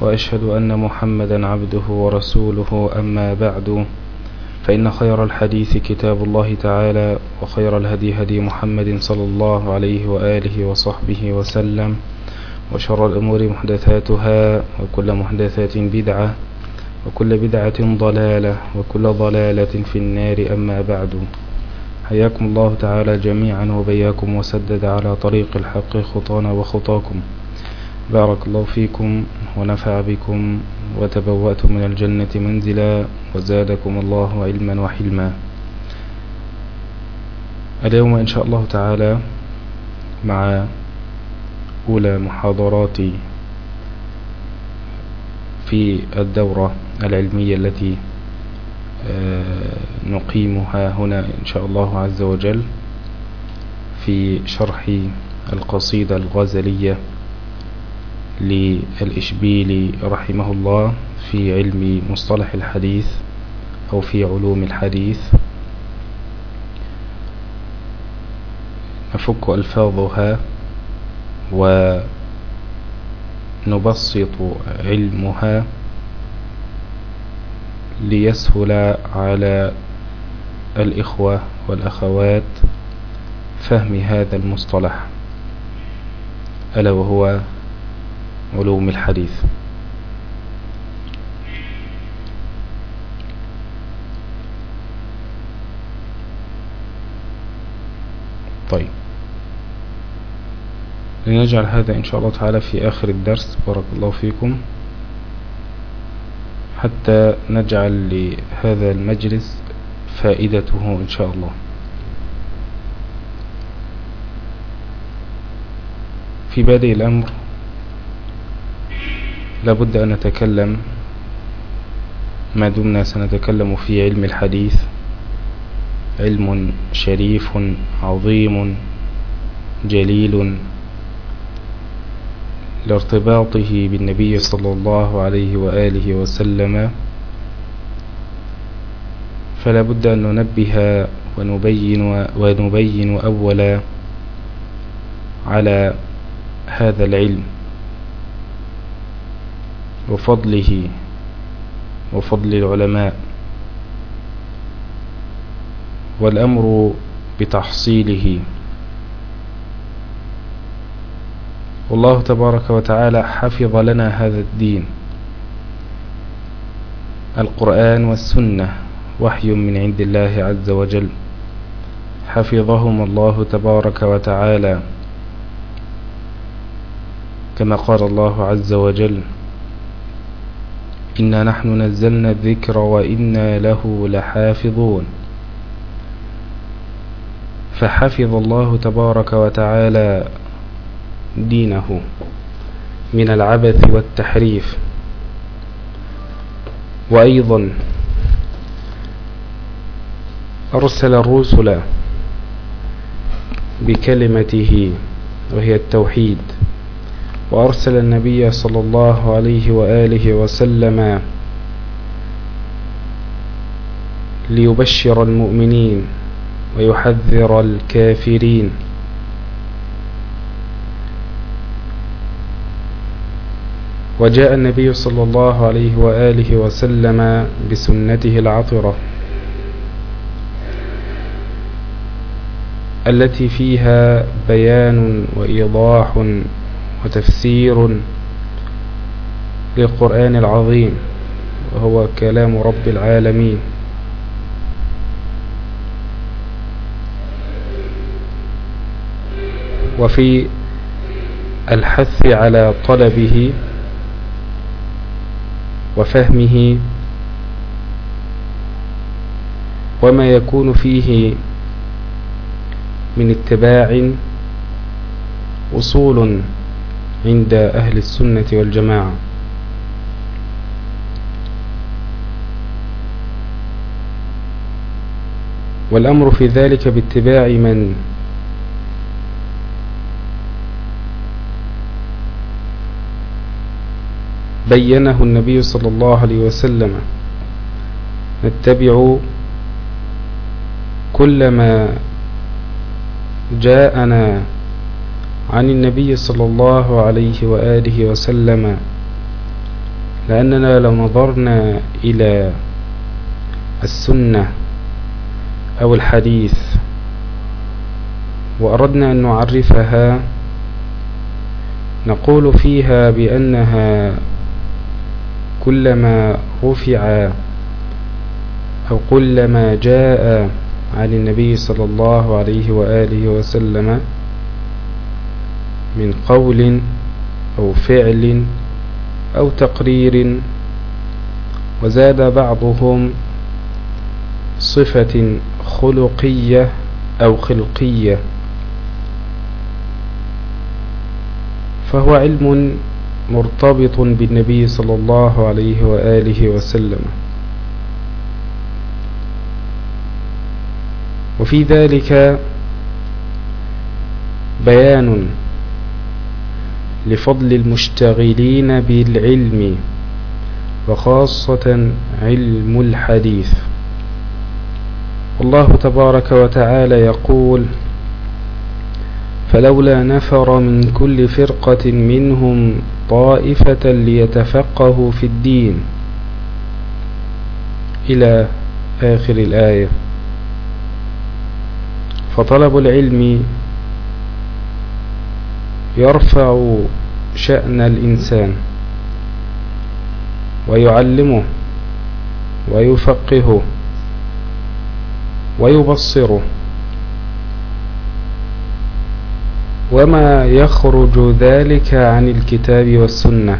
وأشهد أن محمدا عبده ورسوله أما بعد فإن خير الحديث كتاب الله تعالى وخير الهدي هدي محمد صلى الله عليه وآله وصحبه وسلم وشر الأمور محدثاتها وكل محدثات بدعة وكل بدعة ضلالة وكل ضلالة في النار أما بعد. حياكم الله تعالى جميعا وبياكم وسدد على طريق الحق خطانا وخطاكم. بارك الله فيكم ونفع بكم وتبوأتم من الجنة منزلا وزادكم الله علما وحلما. اليوم إن شاء الله تعالى مع أولى محاضرات في الدورة العلمية التي نقيمها هنا إن شاء الله عز وجل في شرح القصيدة الغزلية. للإشبيلي رحمه الله في علم مصطلح الحديث أو في علوم الحديث. نفك ألفاظها ونبسط علمها ليسهل على الإخوة والأخوات فهم هذا المصطلح ألا وهو علوم الحديث. طيب. لنجعل هذا إن شاء الله تعالى في آخر الدرس. بارك الله فيكم. حتى نجعل لهذا المجلس فائدته إن شاء الله. في بادئ الأمر لابد أن نتكلم ما دمنا سنتكلم في علم الحديث. علم شريف عظيم جليل لارتباطه بالنبي صلى الله عليه وآله وسلم. فلا بد أن ننبه ونبين ونبين أولا على هذا العلم. وفضله وفضل العلماء. والأمر بتحصيله. والله تبارك وتعالى حفظ لنا هذا الدين. القرآن والسنة وحي من عند الله عز وجل. حفظهم الله تبارك وتعالى. كما قال الله عز وجل إنا نحن نزلنا الذكر وإنا له لحافظون. فحفظ الله تبارك وتعالى دينه من العبث والتحريف. وأيضا أرسل الرسل بكلمته وهي التوحيد. وأرسل النبي صلى الله عليه وآله وسلم ليبشر المؤمنين ويحذر الكافرين. وجاء النبي صلى الله عليه وآله وسلم بسنته العطرة التي فيها بيان وإيضاح وتفسير للقرآن العظيم وهو كلام رب العالمين. وفي الحث على طلبه وفهمه وما يكون فيه من اتباع أصول عند أهل السنة والجماعة. والأمر في ذلك باتباع من؟ بينه النبي صلى الله عليه وسلم. نتبع كل ما جاءنا عن النبي صلى الله عليه وآله وسلم لأننا لو نظرنا إلى السنة أو الحديث وأردنا أن نعرفها نقول فيها بأنها كلما رفع أو كلما جاء عن النبي صلى الله عليه وآله وسلم من قول أو فعل أو تقرير وزاد بعضهم صفة خلقية أو خلقية. فهو علم مرتبط بالنبي صلى الله عليه وآله وسلم. وفي ذلك بيان لفضل المشتغلين بالعلم وخاصة علم الحديث. والله تبارك وتعالى يقول فلولا نفر من كل فرقة منهم طائفة ليتفقهوا في الدين. إلى آخر الآية فطلب العلم يرفع شأن الإنسان ويعلمه ويفقهه ويبصره وما يخرج ذلك عن الكتاب والسنة.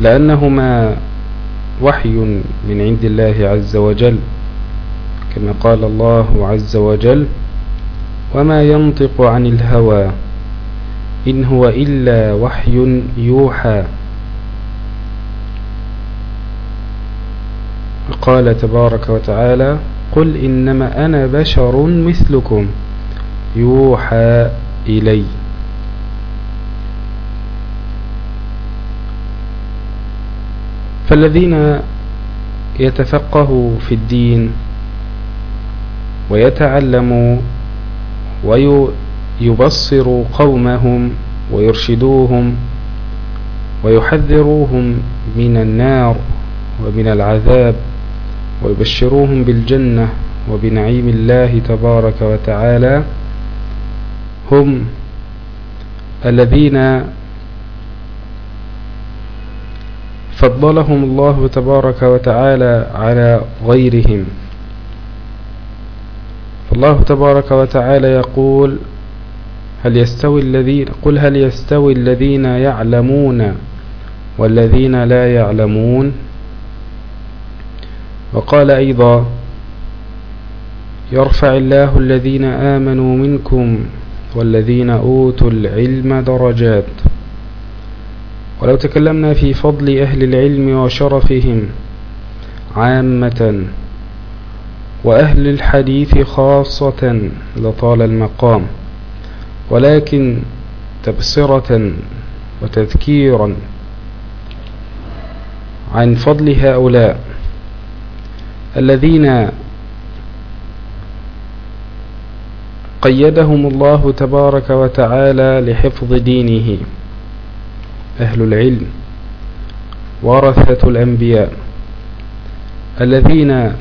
لأنهما وحي من عند الله عز وجل كما قال الله عز وجل وما ينطق عن الهوى إن هو إلا وحي يوحى. قال تبارك وتعالى قل إنما أنا بشر مثلكم يوحى إلي. فالذين يتفقهوا في الدين ويتعلموا ويبصروا قومهم ويرشدوهم ويحذروهم من النار ومن العذاب ويبشروهم بالجنة وبنعيم الله تبارك وتعالى. هم الذين فضلهم الله تبارك وتعالى على غيرهم. فالله تبارك وتعالى يقول هل يستوي الذين قل هل يستوي الذين يعلمون والذين لا يعلمون؟ وقال أيضا يرفع الله الذين آمنوا منكم والذين أوتوا العلم درجات. ولو تكلمنا في فضل أهل العلم وشرفهم عامة وأهل الحديث خاصة لطال المقام ولكن تبصرة وتذكيرا عن فضل هؤلاء الذين قيدهم الله تبارك وتعالى لحفظ دينه. أهل العلم ورثة الأنبياء الذين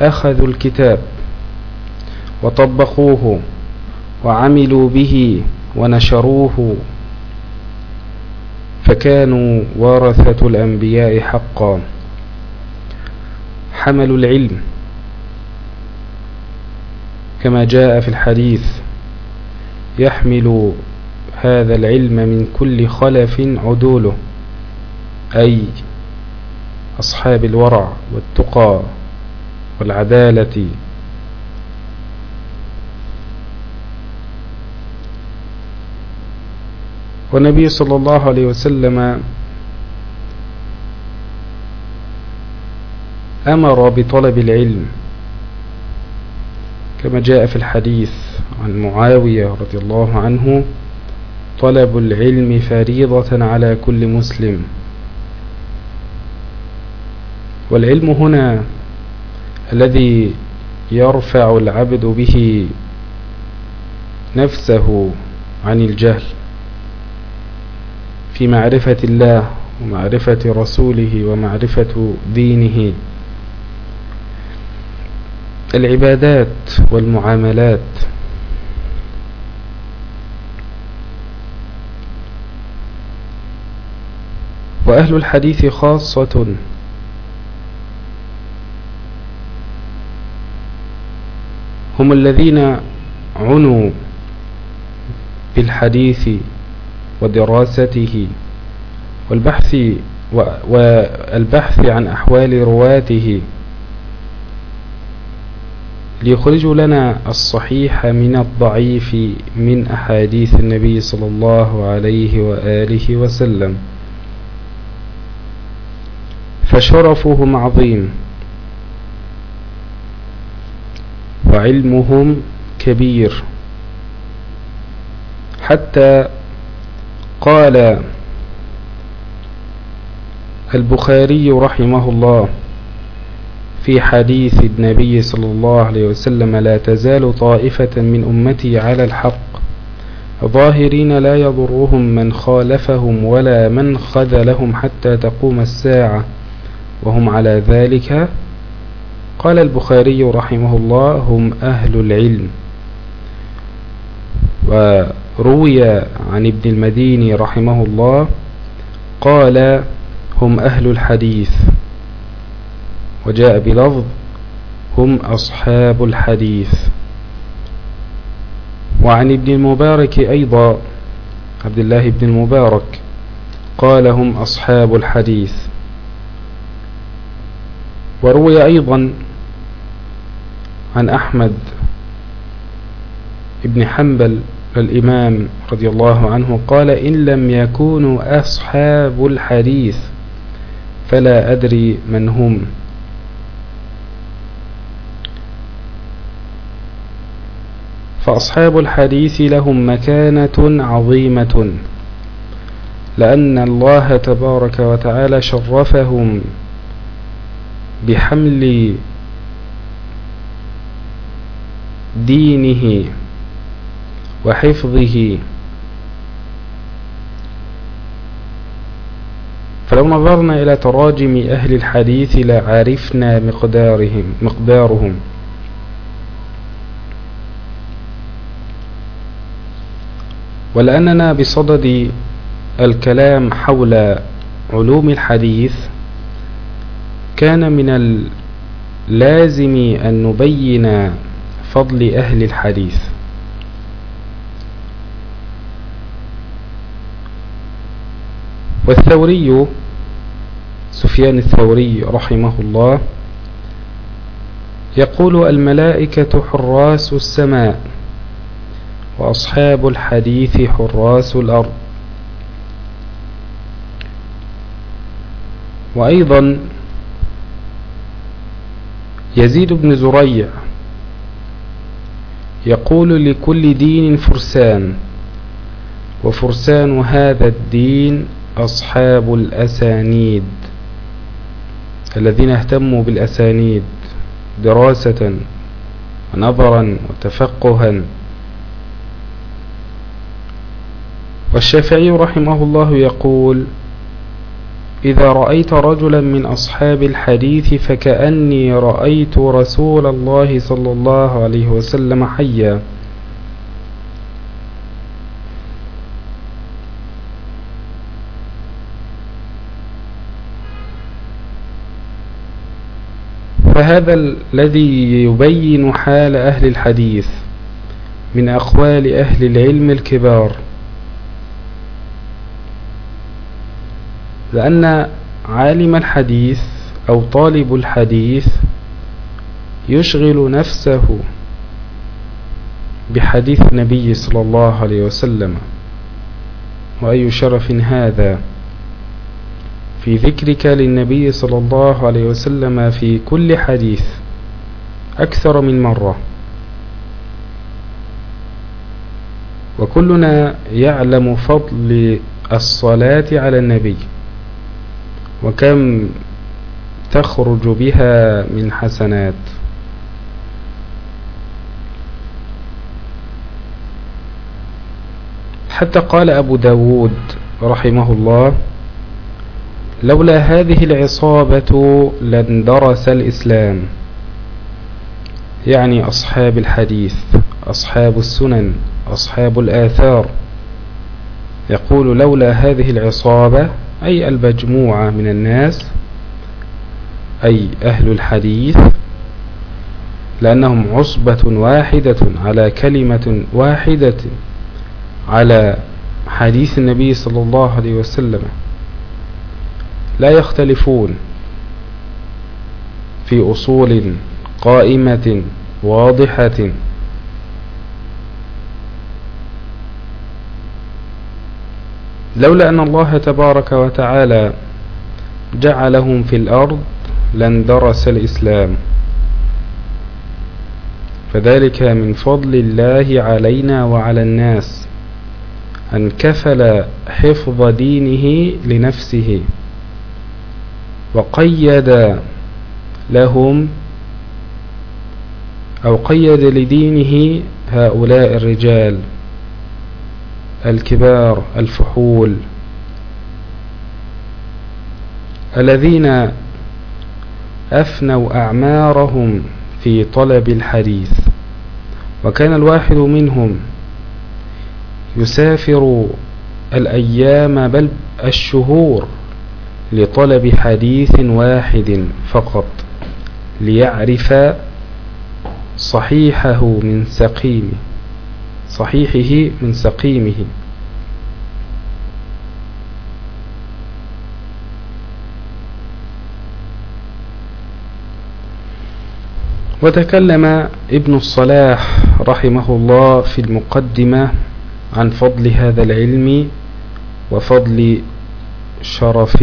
أخذوا الكتاب وطبقوه وعملوا به ونشروه فكانوا ورثة الأنبياء حقا. حملوا العلم كما جاء في الحديث يحمل هذا العلم من كل خلف عدوله أي أصحاب الورع والتقى. والعدالة. والنبي صلى الله عليه وسلم أمر بطلب العلم كما جاء في الحديث عن معاوية رضي الله عنه طلب العلم فريضة على كل مسلم. والعلم هنا الذي يرفع العبد به نفسه عن الجهل في معرفة الله ومعرفة رسوله ومعرفة دينه. العبادات والمعاملات وأهل الحديث خاصة هم الذين عنوا بالحديث ودراسته والبحث والبحث عن أحوال رواته ليخرجوا لنا الصحيح من الضعيف من أحاديث النبي صلى الله عليه وآله وسلم. فشرفهم عظيم. وعلمهم كبير. حتى قال البخاري رحمه الله في حديث النبي صلى الله عليه وسلم لا تزال طائفة من أمتي على الحق ظاهرين لا يضرهم من خالفهم ولا من خذلهم حتى تقوم الساعة وهم على ذلك قال البخاري رحمه الله هم أهل العلم. وروي عن ابن المديني رحمه الله قال هم أهل الحديث. وجاء بلفظ هم أصحاب الحديث. وعن ابن المبارك أيضا عبد الله بن المبارك قال هم أصحاب الحديث. وروي أيضا عن أحمد ابن حنبل الإمام رضي الله عنه قال إن لم يكونوا أصحاب الحديث فلا أدري من هم. فأصحاب الحديث لهم مكانة عظيمة لأن الله تبارك وتعالى شرفهم بحمل دينه وحفظه. فلو نظرنا إلى تراجم أهل الحديث لعرفنا مقدارهم مقدارهم. ولأننا بصدد الكلام حول علوم الحديث كان من اللازم أن نبين فضل أهل الحديث. والثوري سفيان الثوري رحمه الله يقول الملائكة حراس السماء وأصحاب الحديث حراس الأرض. وأيضا يزيد بن زريع يقول لكل دين فرسان وفرسان هذا الدين أصحاب الأسانيد الذين اهتموا بالأسانيد دراسة ونظرا وتفقها. والشافعي رحمه الله يقول إذا رأيت رجلا من أصحاب الحديث فكأني رأيت رسول الله صلى الله عليه وسلم حيا. فهذا الذي يبين حال أهل الحديث من أقوال أهل العلم الكبار. لأن عالم الحديث أو طالب الحديث يشغل نفسه بحديث النبي صلى الله عليه وسلم. وأي شرف هذا؟ في ذكرك للنبي صلى الله عليه وسلم في كل حديث أكثر من مرة. وكلنا يعلم فضل الصلاة على النبي. وكم تخرج بها من حسنات. حتى قال أبو داود رحمه الله لولا هذه العصابة لاندرس الإسلام. يعني أصحاب الحديث أصحاب السنن أصحاب الآثار. يقول لولا هذه العصابة أي المجموعة من الناس أي أهل الحديث لأنهم عصبة واحدة على كلمة واحدة على حديث النبي صلى الله عليه وسلم. لا يختلفون في أصول قائمة واضحة لولا أن الله تبارك وتعالى جعلهم في الأرض لاندرس الإسلام. فذلك من فضل الله علينا وعلى الناس أن كفل حفظ دينه لنفسه وقيد لهم أو قيد لدينه هؤلاء الرجال. الكبار الفحول. الذين أفنوا أعمارهم في طلب الحديث. وكان الواحد منهم يسافر الأيام بل الشهور لطلب حديث واحد فقط ليعرف صحيحه من سقيمه صحيحه من سقيمه. وتكلم ابن الصلاح رحمه الله في المقدمة عن فضل هذا العلم وفضل شرف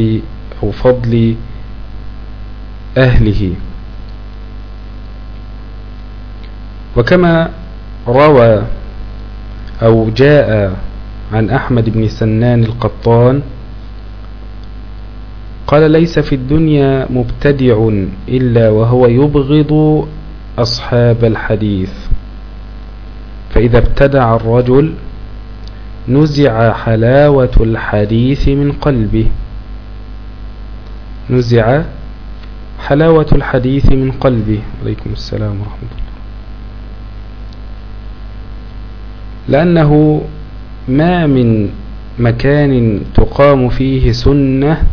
أو فضل أهله. وكما روى أو جاء عن أحمد بن سنان القطان قال ليس في الدنيا مبتدع إلا وهو يبغض أصحاب الحديث. فإذا ابتدع الرجل نزع حلاوة الحديث من قلبه. نزع حلاوة الحديث من قلبه. عليكم السلام ورحمة الله. لأنه ما من مكان تقام فيه سنة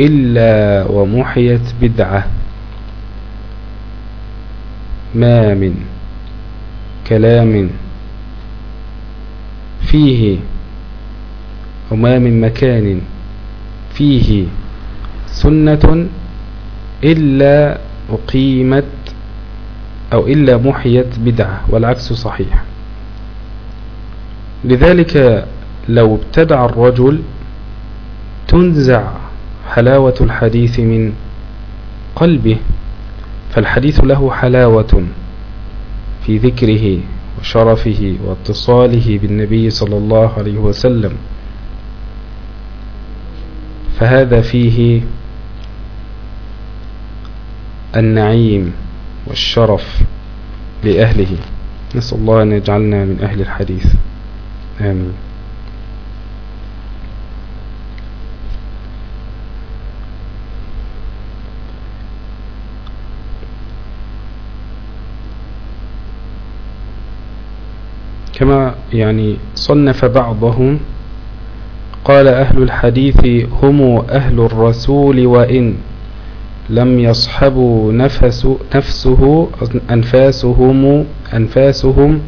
إلا ومحيت بدعة. ما من كلام فيه وما من مكان فيه سنة إلا أقيمت أو إلا محيت بدعة والعكس صحيح. لذلك لو ابتدع الرجل تنزع حلاوة الحديث من قلبه فالحديث له حلاوة في ذكره وشرفه واتصاله بالنبي صلى الله عليه وسلم. فهذا فيه النعيم والشرف لأهله. نسأل الله أن يجعلنا من أهل الحديث. آمين. كما يعني صنف بعضهم قال أهل الحديث هم أهل الرسول وإن لم يصحبوا نفس نفسه أنفاسهم أنفاسهم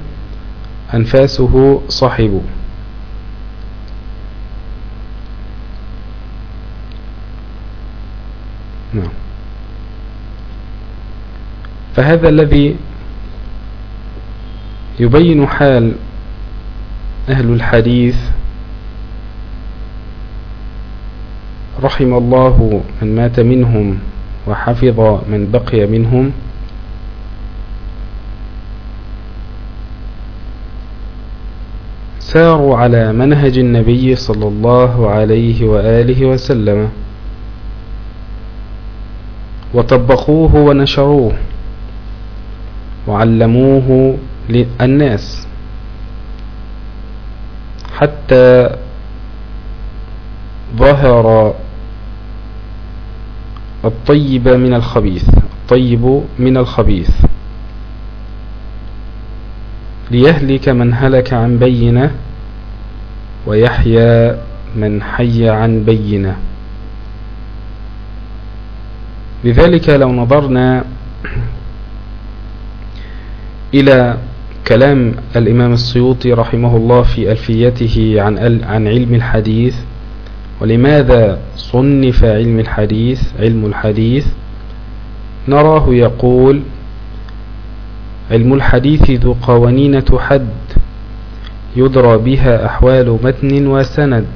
أنفاسه صاحب نعم. فهذا الذي يبين حال أهل الحديث رحم الله من مات منهم وحفظ من بقي منهم. ساروا على منهج النبي صلى الله عليه وآله وسلم. وطبقوه ونشروه. وعلموه للناس. حتى ظهر الطيب من الخبيث الطيب من الخبيث. ليهلك من هلك عن بينة ويحيى من حي عن بينة. لذلك لو نظرنا إلى كلام الإمام السيوطي رحمه الله في ألفيته عن عن علم الحديث ولماذا صنف علم الحديث علم الحديث؟ نراه يقول علم الحديث ذو قوانين تحد يدرى بها أحوال متن وسند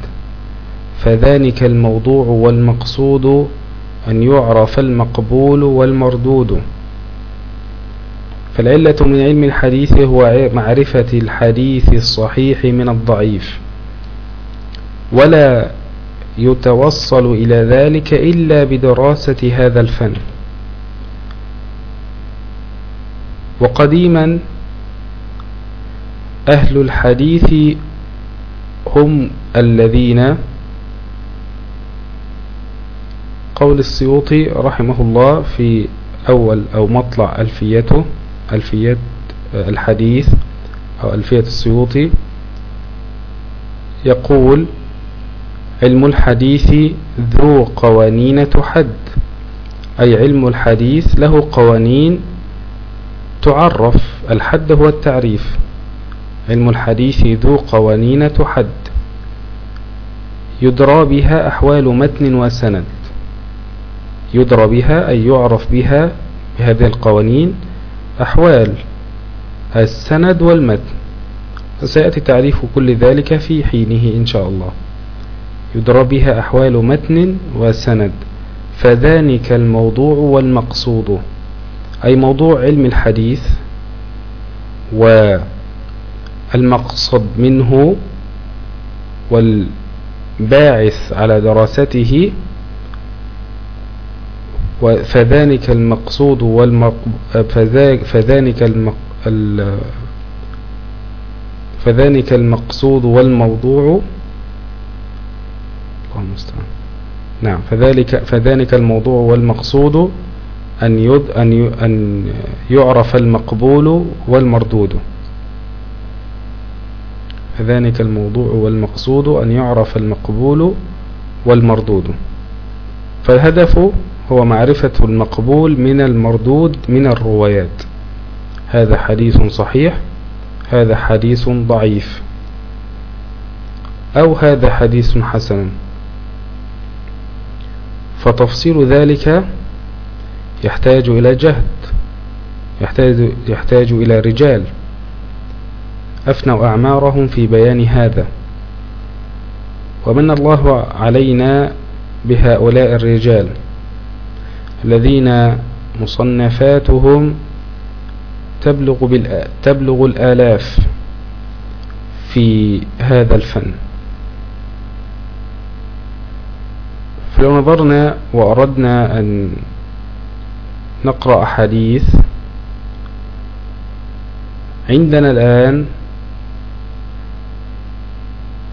فذلك الموضوع والمقصود أن يعرف المقبول والمردود. فالعلة من علم الحديث هو معرفة الحديث الصحيح من الضعيف ولا يتوصل إلى ذلك إلا بدراسة هذا الفن. وقديما أهل الحديث هم الذين قول السيوطي رحمه الله في أول أو مطلع ألفيته ألفية الحديث أو ألفية السيوطي يقول علم الحديث ذو قوانين تحد أي علم الحديث له قوانين تعرف الحد هو التعريف. علم الحديث ذو قوانين تحد. يدرى بها أحوال متن وسند. يدرى بها أي يعرف بها بهذه القوانين أحوال السند والمتن. فسيأتي تعريف كل ذلك في حينه إن شاء الله. يدرى بها أحوال متن وسند. فذلك الموضوع والمقصود. أي موضوع علم الحديث والمقصد منه والباعث على دراسته فذلك المقصود. فذلك. فذلك المقصود والموضوع الله المستعان نعم فذلك فذلك الموضوع والمقصود أن يد أن أن يعرف المقبول والمردود فذلك الموضوع والمقصود أن يعرف المقبول والمردود فالهدف هو معرفة المقبول من المردود من الروايات. هذا حديث صحيح هذا حديث ضعيف أو هذا حديث حسن. فتفصيل ذلك يحتاج إلى جهد يحتاج, يحتاج إلى رجال أفنوا أعمارهم في بيان هذا. ومن الله علينا بهؤلاء الرجال. الذين مصنفاتهم تبلغ, تبلغ الآلاف في هذا الفن. فلو نظرنا وأردنا أن نقرأ حديث عندنا الآن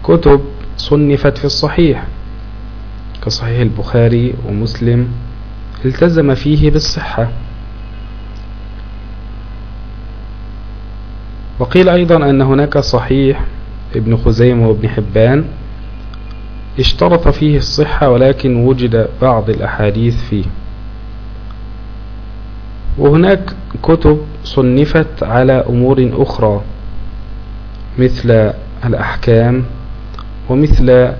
كتب صنفت في الصحيح كصحيح البخاري ومسلم التزم فيه بالصحة. وقيل أيضا أن هناك صحيح ابن خزيمة وابن حبان اشترط فيه الصحة ولكن وجد بعض الأحاديث فيه. وهناك كتب صنفت على أمور أخرى مثل الأحكام ومثل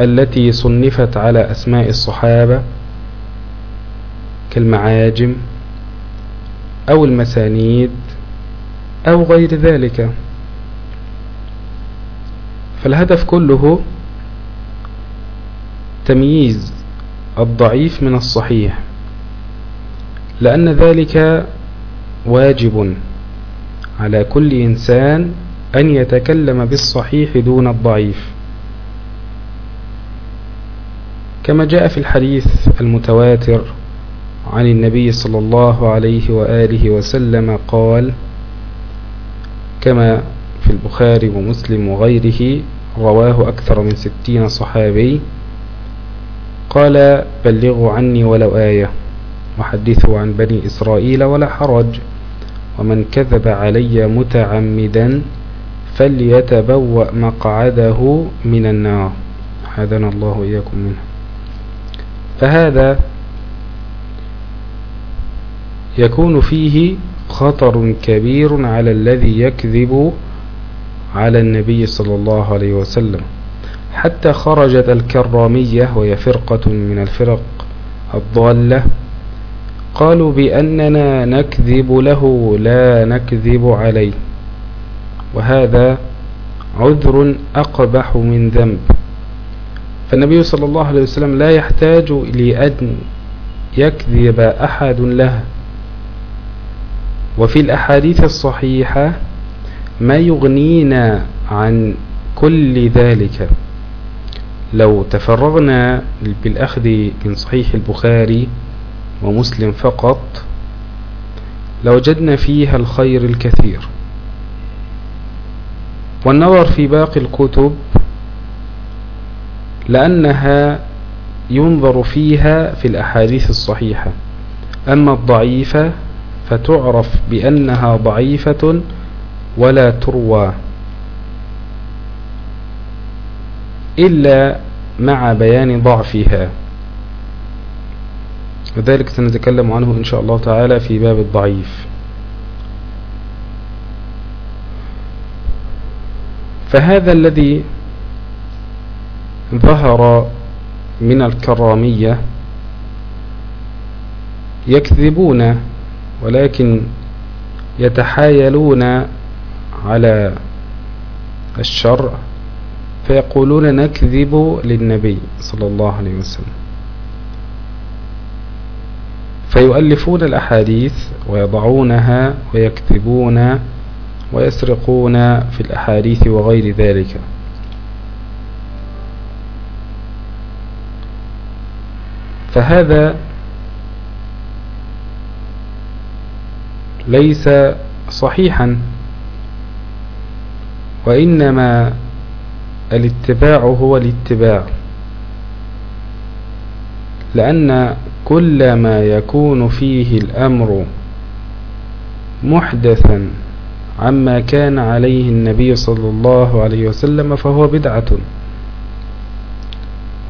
التي صنفت على أسماء الصحابة كالمعاجم أو المسانيد أو غير ذلك. فالهدف كله تمييز الضعيف من الصحيح لأن ذلك واجب على كل إنسان أن يتكلم بالصحيح دون الضعيف. كما جاء في الحديث المتواتر عن النبي صلى الله عليه وآله وسلم قال كما في البخاري ومسلم وغيره رواه أكثر من ستين صحابي قال بلغوا عني ولو آية وحدثوا عن بني إسرائيل ولا حرج ومن كذب علي متعمدا فليتبوأ مقعده من النار. حذنا الله إياكم منه. فهذا يكون فيه خطر كبير على الذي يكذب على النبي صلى الله عليه وسلم. حتى خرجت الكرامية وهي فرقة من الفرق الضالة قالوا بأننا نكذب له لا نكذب عليه وهذا عذر أقبح من ذنب. فالنبي صلى الله عليه وسلم لا يحتاج لأن يكذب أحد له. وفي الأحاديث الصحيحة ما يغنينا عن كل ذلك. لو تفرغنا بالأخذ من صحيح البخاري ومسلم فقط لوجدنا فيها الخير الكثير. والنظر في باقي الكتب لأنها ينظر فيها في الأحاديث الصحيحة. أما الضعيفة فتعرف بأنها ضعيفة ولا تروى إلا مع بيان ضعفها. وذلك سنتكلم عنه إن شاء الله تعالى في باب الضعيف. فهذا الذي ظهر من الكرامية يكذبون ولكن يتحايلون على الشرع فيقولون نكذب للنبي صلى الله عليه وسلم. فيؤلفون الأحاديث ويضعونها ويكتبون ويسرقون في الأحاديث وغير ذلك. فهذا ليس صحيحا وإنما الاتباع هو الاتباع لأن كل ما يكون فيه الأمر محدثا عما كان عليه النبي صلى الله عليه وسلم فهو بدعة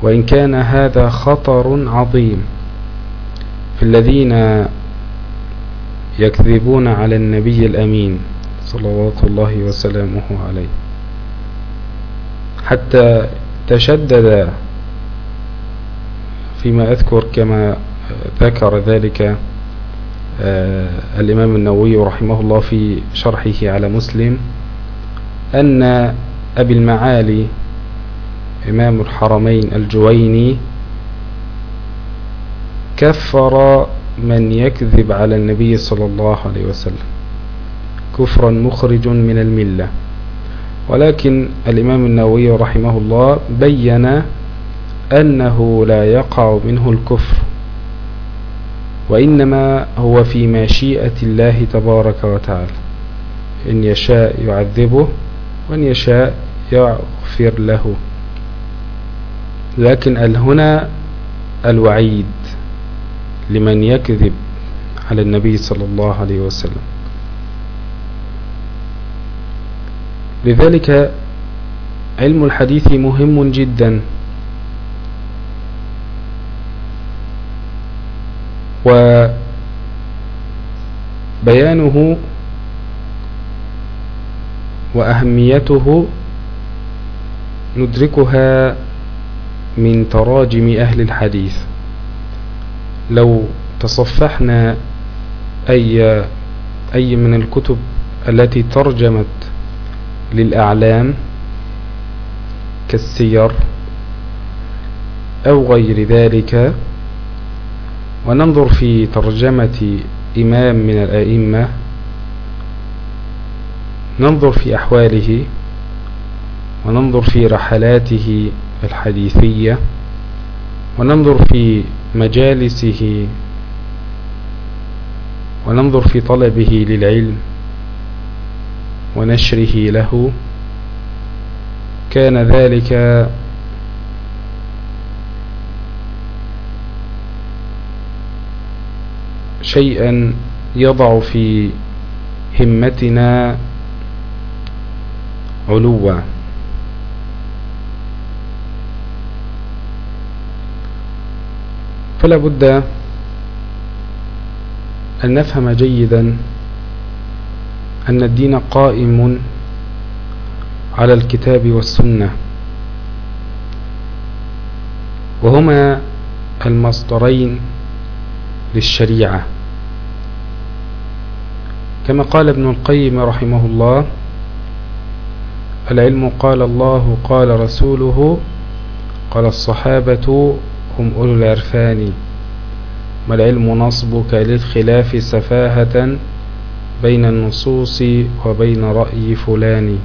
وإن كان هذا خطر عظيم في الذين يكذبون على النبي الأمين صلوات الله وسلامه عليه. حتى تشدد فيما أذكر كما ذكر ذلك آه، الإمام النووي رحمه الله في شرحه على مسلم أن أبي المعالي إمام الحرمين الجويني كفر من يكذب على النبي صلى الله عليه وسلم. كفرا مخرج من الملة. ولكن الإمام النووي رحمه الله بين أنه لا يقع منه الكفر وإنما هو في مشيئة الله تبارك وتعالى. إن يشاء يعذبه وإن يشاء يغفر له. لكن هنا الوعيد. لمن يكذب على النبي صلى الله عليه وسلم. لذلك علم الحديث مهم جدا. وبيانه وأهميته ندركها من تراجم أهل الحديث. لو تصفحنا أي, أي من الكتب التي ترجمت للأعلام كالسير أو غير ذلك وننظر في ترجمة إمام من الأئمة ننظر في أحواله وننظر في رحلاته الحديثية وننظر في مجالسه وننظر في طلبه للعلم ونشره له. كان ذلك شيئا يضع في همتنا علوا. فلا بد أن نفهم جيدا أن الدين قائم على الكتاب والسنة. وهما المصدرين للشريعة. كما قال ابن القيم رحمه الله العلم قال الله قال رسوله قال الصحابة هم أولو العرفان ما العلم نصبك للخلاف سفاهة بين النصوص وبين رأي فلان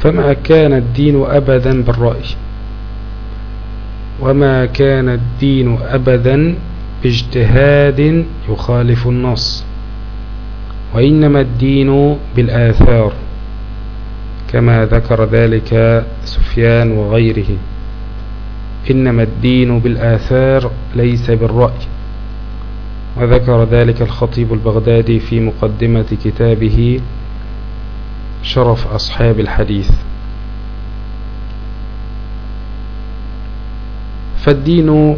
فما كان الدين أبدا بالرأي وما كان الدين أبدا باجتهاد يخالف النص وإنما الدين بالآثار كما ذكر ذلك سفيان وغيره إنما الدين بالآثار ليس بالرأي. وذكر ذلك الخطيب البغدادي في مقدمة كتابه شرف أصحاب الحديث. فالدين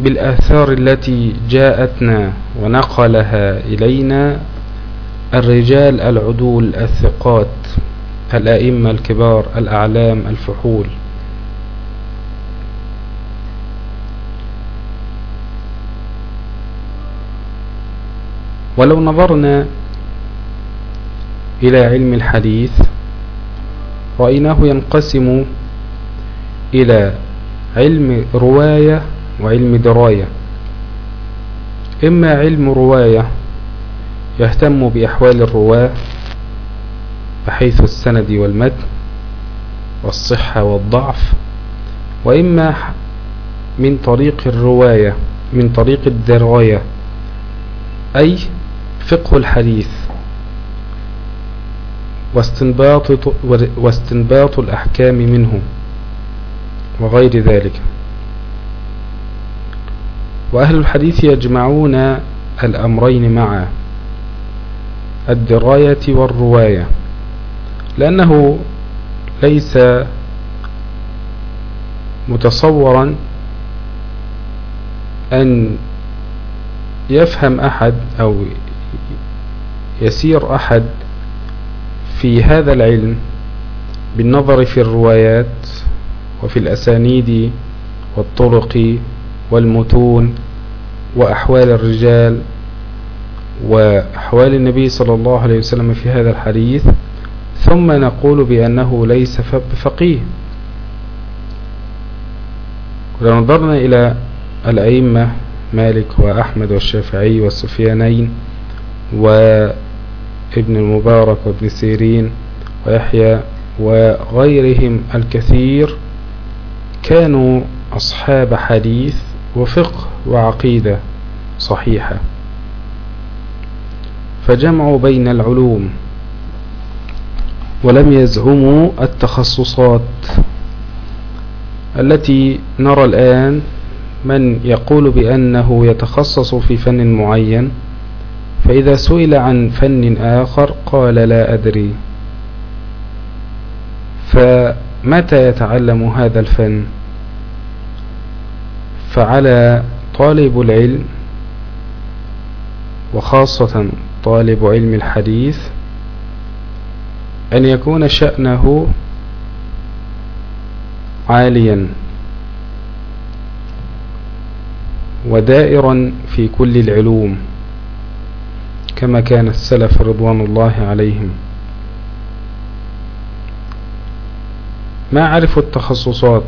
بالآثار التي جاءتنا ونقلها إلينا الرجال العدول الثقات الأئمة الكبار الأعلام الفحول. ولو نظرنا إلى علم الحديث رأيناه ينقسم إلى علم رواية وعلم دراية. إما علم رواية يهتم بأحوال الرواة بحيث السند والمتن والصحة والضعف وإما من طريق الرواية من طريق الدراية أي فقه الحديث واستنباط, واستنباط الأحكام منه وغير ذلك. وأهل الحديث يجمعون الأمرين معا الدراية والرواية لأنه ليس متصورا أن يفهم أحد أو يسير أحد في هذا العلم بالنظر في الروايات وفي الأسانيد والطرق والمتون وأحوال الرجال وأحوال النبي صلى الله عليه وسلم في هذا الحديث ثم نقول بأنه ليس بفقيه ولو نظرنا إلى الأئمة مالك وأحمد والشافعي والسفيانين وابن المبارك وابن سيرين ويحيى وغيرهم الكثير كانوا أصحاب حديث وفقه وعقيدة صحيحة. فجمعوا بين العلوم ولم يزعموا التخصصات التي نرى الآن من يقول بأنه يتخصص في فن معين فإذا سئل عن فن آخر قال لا أدري. فمتى يتعلم هذا الفن؟ فعلى طالب العلم وخاصة طالب علم الحديث أن يكون شأنه عاليا ودائرا في كل العلوم. كما كان السلف رضوان الله عليهم. ما عرفوا التخصصات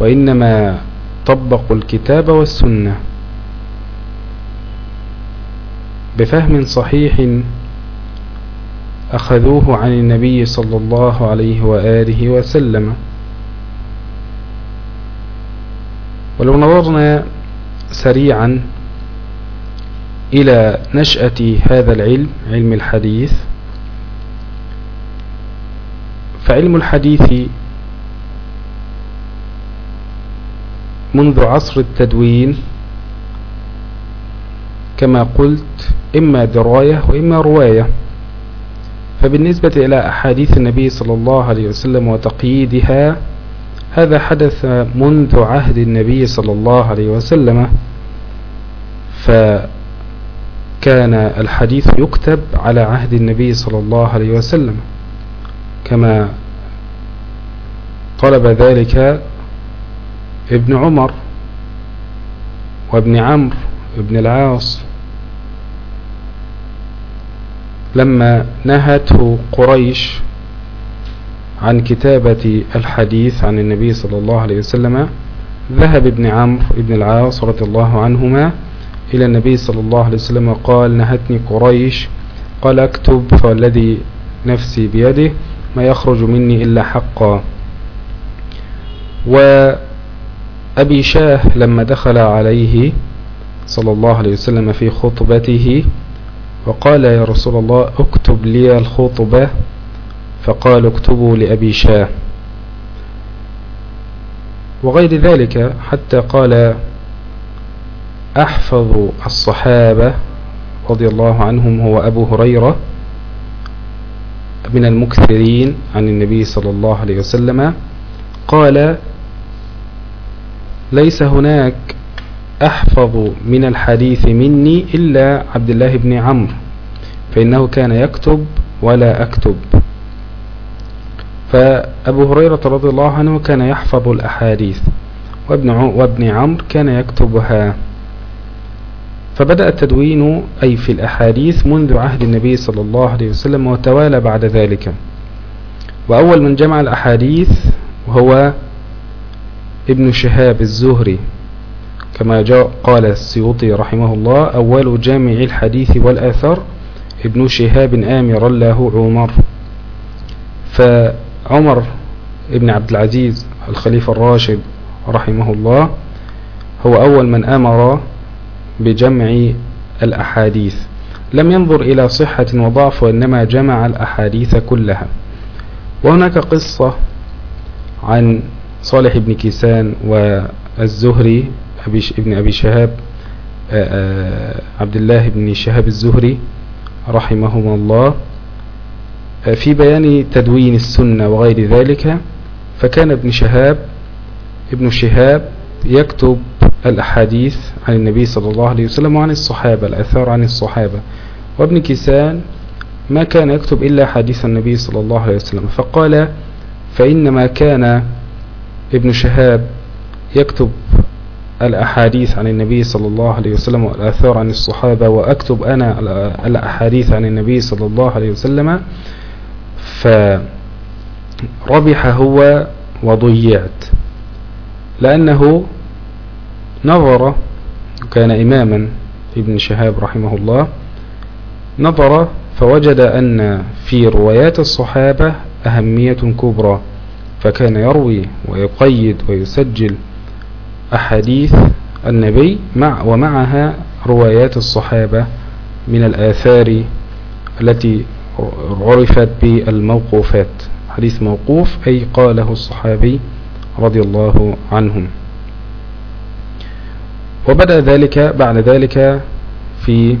وإنما طبقوا الكتاب والسنة. بفهم صحيح أخذوه عن النبي صلى الله عليه وآله وسلم. ولو نظرنا سريعا إلى نشأة هذا العلم علم الحديث. فعلم الحديث منذ عصر التدوين كما قلت إما دراية وإما رواية. فبالنسبة إلى أحاديث النبي صلى الله عليه وسلم وتقييدها هذا حدث منذ عهد النبي صلى الله عليه وسلم. فكان الحديث يكتب على عهد النبي صلى الله عليه وسلم. كما طلب ذلك ابن عمر وابن عمرو ابن العاص. لما نهته قريش عن كتابة الحديث عن النبي صلى الله عليه وسلم ذهب ابن عمرو ابن العاص رضي الله عنهما إلى النبي صلى الله عليه وسلم وقال نهتني قريش قال أكتب فالذي نفسي بيده ما يخرج مني إلا حقا. وأبي شاه لما دخل عليه صلى الله عليه وسلم في خطبته وقال يا رسول الله اكتب لي الخطبة. فقال اكتبوا لأبي شاه. وغير ذلك حتى قال أحفظ الصحابة رضي الله عنهم هو أبو هريرة من المكثرين عن النبي صلى الله عليه وسلم قال ليس هناك أحفظ من الحديث مني إلا عبد الله بن عمرو فإنه كان يكتب ولا أكتب. فأبو هريرة رضي الله عنه كان يحفظ الأحاديث وابن, وابن عمرو كان يكتبها. فبدأ التدوين أي في الأحاديث منذ عهد النبي صلى الله عليه وسلم وتوالى بعد ذلك. وأول من جمع الأحاديث هو ابن شهاب الزهري. كما جاء قال السيوطي رحمه الله أول جامع الحديث والآثار ابن شهاب آمرا له عمر. فعمر ابن عبد العزيز الخليفة الراشد رحمه الله هو أول من أمر بجمع الأحاديث. لم ينظر إلى صحة وضعف وإنما جمع الأحاديث كلها. وهناك قصة عن صالح بن كيسان والزهري ابن أبي شهاب آه، آه، عبد الله بن شهاب الزهري رحمهما الله. آه، في بيان تدوين السنة وغير ذلك فكان ابن شهاب ابن شهاب يكتب الأحاديث عن النبي صلى الله عليه وسلم وعن الصحابة الأثار عن الصحابة. وابن كيسان ما كان يكتب إلا حديث النبي صلى الله عليه وسلم. فقال فإنما كان ابن شهاب يكتب الأحاديث عن النبي صلى الله عليه وسلم والآثار عن الصحابة وأكتب أنا الأحاديث عن النبي صلى الله عليه وسلم فربح هو وضيعت. لأنه نظر كان إماما ابن شهاب رحمه الله نظر فوجد أن في روايات الصحابة أهمية كبرى فكان يروي ويقيد ويسجل أحاديث النبي مع ومعها روايات الصحابة من الآثار التي عرفت بالموقوفات. حديث موقوف أي قاله الصحابي رضي الله عنهم. وبدأ ذلك بعد ذلك في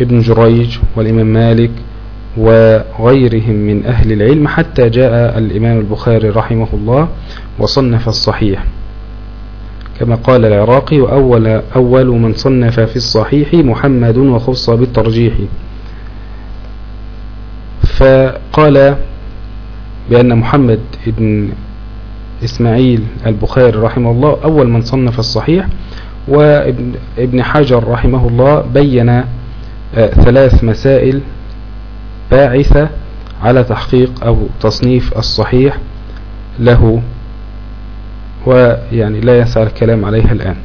ابن جريج والإمام مالك وغيرهم من أهل العلم حتى جاء الإمام البخاري رحمه الله وصنف الصحيح. كما قال العراقي وأول أول من صنف في الصحيح محمد وخص بالترجيح. فقال بأن محمد بن إسماعيل البخاري رحمه الله أول من صنف الصحيح وابن حجر رحمه الله بين آه، ثلاث مسائل باعثة على تحقيق أو تصنيف الصحيح له ويعني لا يسعى الكلام عليها الآن.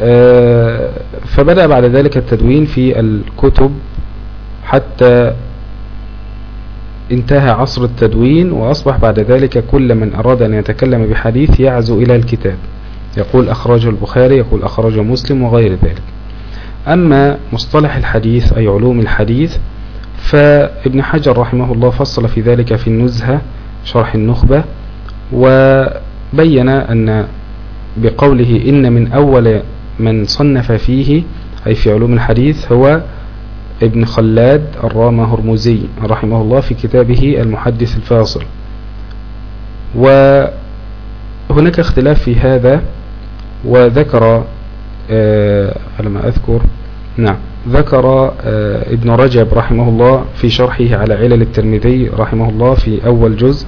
آه، فبدأ بعد ذلك التدوين في الكتب حتى انتهى عصر التدوين وأصبح بعد ذلك كل من أراد أن يتكلم بحديث يعزو إلى الكتاب. يقول أخرجه البخاري يقول أخرجه مسلم وغير ذلك. أما مصطلح الحديث أي علوم الحديث فابن حجر رحمه الله فصل في ذلك في النزهة شرح النخبة وبين أن بقوله إن من أول من صنف فيه أي في علوم الحديث هو ابن خلاد الرامة هرمزي رحمه الله في كتابه المحدث الفاصل. وهناك اختلاف في هذا وذكر آه على ما أذكر؟ نعم. ذكر آه ابن رجب رحمه الله في شرحه على علل الترمذي رحمه الله في أول جزء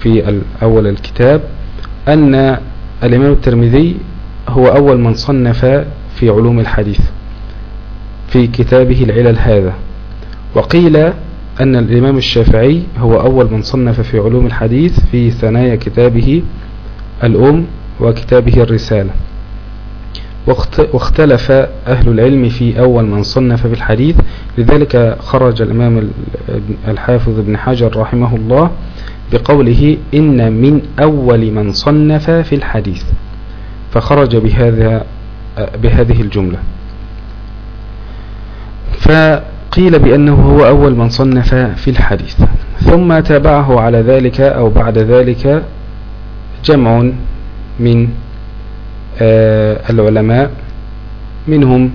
في أول الكتاب أن الإمام الترمذي هو أول من صنف في علوم الحديث في كتابه العلل هذا. وقيل أن الإمام الشافعي هو أول من صنف في علوم الحديث في ثنايا كتابه الأم وكتابه الرسالة. واختلف أهل العلم في أول من صنف في الحديث لذلك خرج الإمام الحافظ ابن حجر رحمه الله بقوله إن من أول من صنف في الحديث. فخرج بهذا بهذه الجملة. فقيل بأنه هو أول من صنف في الحديث. ثم تابعه على ذلك أو بعد ذلك جمع من آه، العلماء. منهم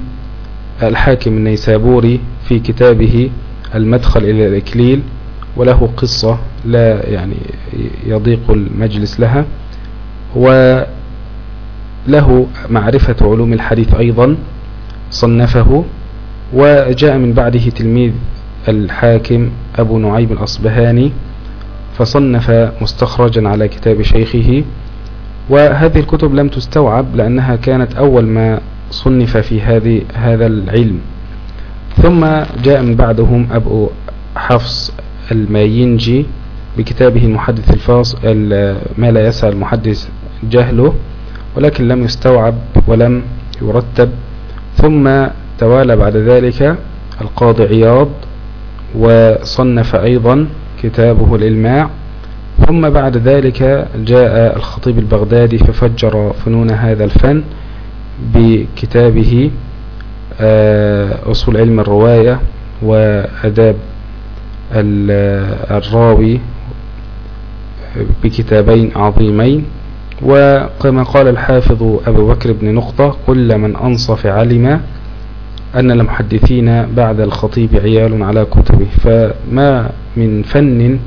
الحاكم النيسابوري في كتابه المدخل إلى الإكليل وله قصة لا يعني يضيق المجلس لها وله معرفة علوم الحديث أيضا صنفه وجاء من بعده تلميذ الحاكم أبو نعيم الأصبهاني فصنف مستخرجا على كتاب شيخه وهذه الكتب لم تستوعب لأنها كانت أول ما صنف في هذه هذا العلم. ثم جاء من بعدهم أبو حفص الماينجي بكتابه المحدث الفاصل ما لا يسعى المحدث جهله ولكن لم يستوعب ولم يرتب. ثم توالى بعد ذلك القاضي عياض وصنف أيضا كتابه الإلماع. ثم بعد ذلك جاء الخطيب البغدادي ففجر فنون هذا الفن بكتابه آه، أصول علم الرواية وأداب الراوي بكتابين عظيمين. وكما قال الحافظ أبو بكر بن نقطة كل من أنصف علم أن المحدثين بعد الخطيب عيال على كتبه. فما من فن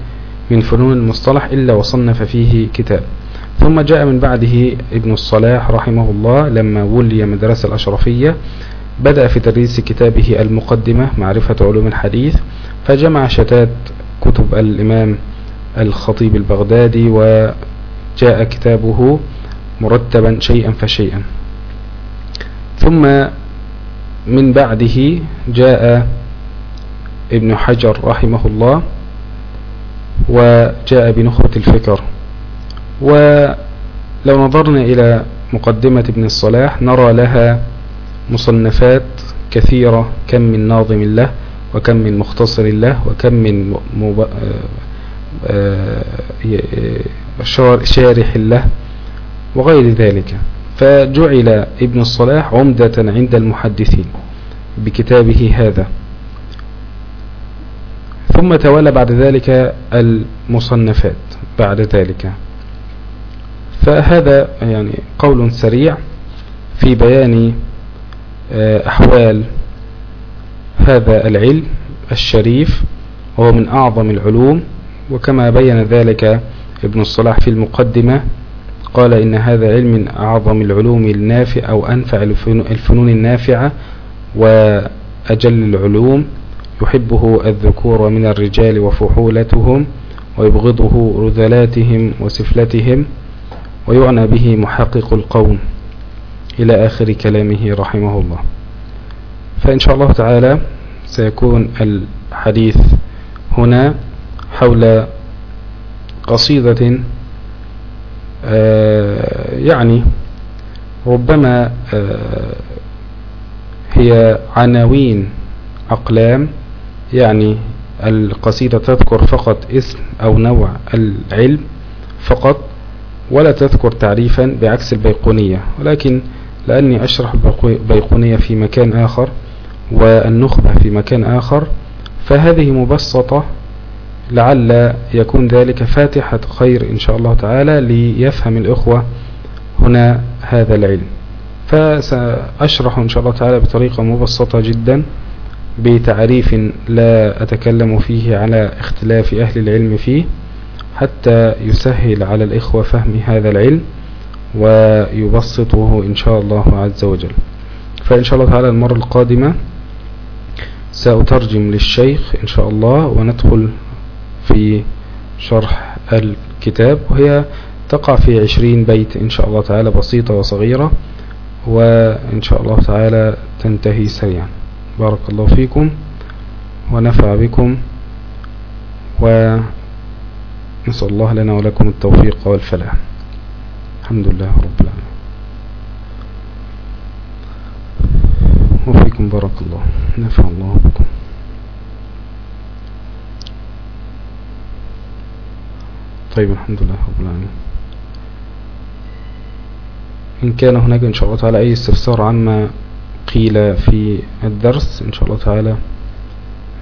من فنون المصطلح إلا وصنف فيه كتاب. ثم جاء من بعده ابن الصلاح رحمه الله لما ولي مدرسة الأشرفية بدأ في تدريس كتابه المقدمة معرفة علوم الحديث فجمع شتات كتب الإمام الخطيب البغدادي وجاء كتابه مرتبا شيئا فشيئا. ثم من بعده جاء ابن حجر رحمه الله وجاء بنخبة الفكر. ولو نظرنا إلى مقدمة ابن الصلاح نرى لها مصنفات كثيرة كم من ناظم له وكم من مختصر له وكم من مب... آه، آه، شارح له وغير ذلك. فجعل ابن الصلاح عمدة عند المحدثين بكتابه هذا. ثم تولى بعد ذلك المصنفات بعد ذلك. فهذا يعني قول سريع في بيان آه، أحوال هذا العلم الشريف وهو من أعظم العلوم. وكما بين ذلك ابن الصلاح في المقدمة قال إن هذا علم من أعظم العلوم النافع أو أنفع الفنون النافعة وأجل العلوم. يحبه الذكور من الرجال وفحولتهم ويبغضه رذلاتهم وسفلتهم ويعنى به محقق القوم إلى آخر كلامه رحمه الله. فإن شاء الله تعالى سيكون الحديث هنا حول قصيدة آه، يعني ربما آه، هي عناوين أقلام يعني القصيدة تذكر فقط اسم أو نوع العلم فقط ولا تذكر تعريفا بعكس البيقونية. ولكن لأني أشرح البيقونية في مكان آخر والنخبة في مكان آخر فهذه مبسطة لعل يكون ذلك فاتحة خير إن شاء الله تعالى ليفهم الإخوة هنا هذا العلم. فسأشرح إن شاء الله تعالى بطريقة مبسطة جدا. بتعريف لا أتكلم فيه على اختلاف أهل العلم فيه حتى يسهل على الإخوة فهم هذا العلم ويبسطه إن شاء الله عز وجل. فإن شاء الله تعالى المرة القادمة سأترجم للشيخ إن شاء الله وندخل في شرح الكتاب وهي تقع في عشرين بيت إن شاء الله تعالى بسيطة وصغيرة وإن شاء الله تعالى تنتهي سريعا. بارك الله فيكم ونفع بكم ونسأل الله لنا ولكم التوفيق والفلاح. الحمد لله رب العالمين. وفيكم بارك الله. نفع الله بكم. طيب الحمد لله رب العالمين. إن كان هناك إن شاء الله تعالى أي استفسار عما قيل في الدرس إن شاء الله تعالى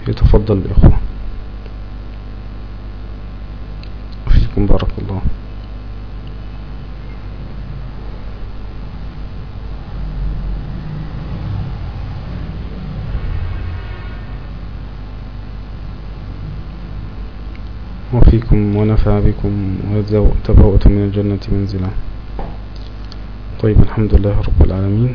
يتفضل الإخوة. فيكم بارك الله. وفيكم ونفع بكم وتبوأت من الجنة منزلا. طيب الحمد لله رب العالمين.